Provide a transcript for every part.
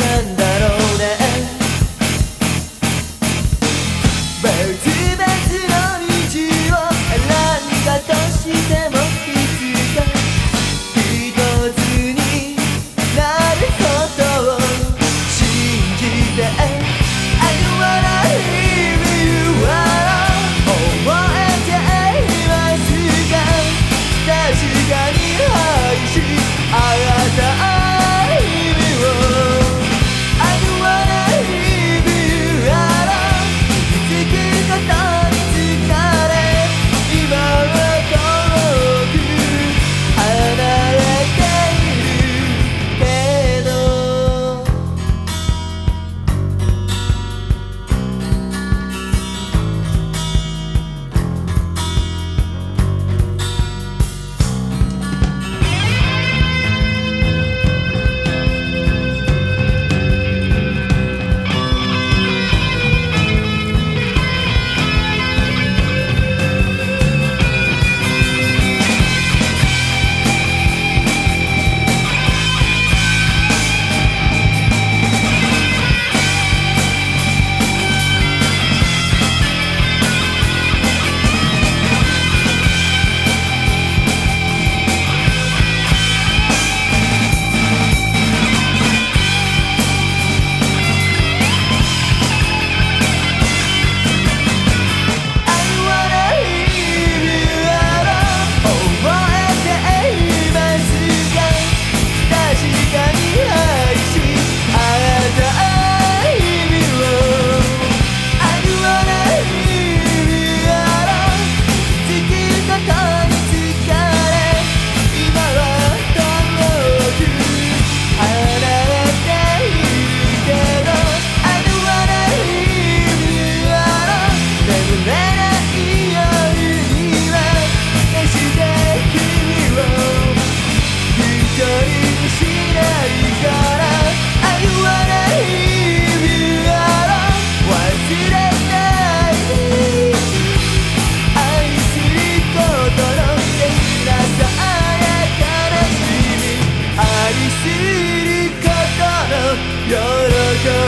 なんだろうね。別々の道を選んだとしてもいつか一つになることを信じて歩まない理由は覚えていますが確かに愛して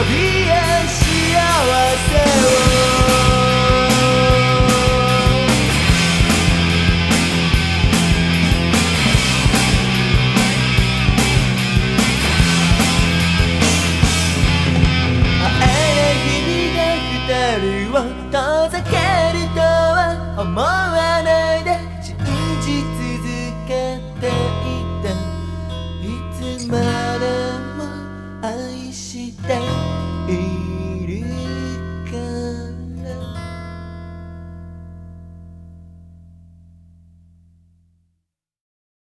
of.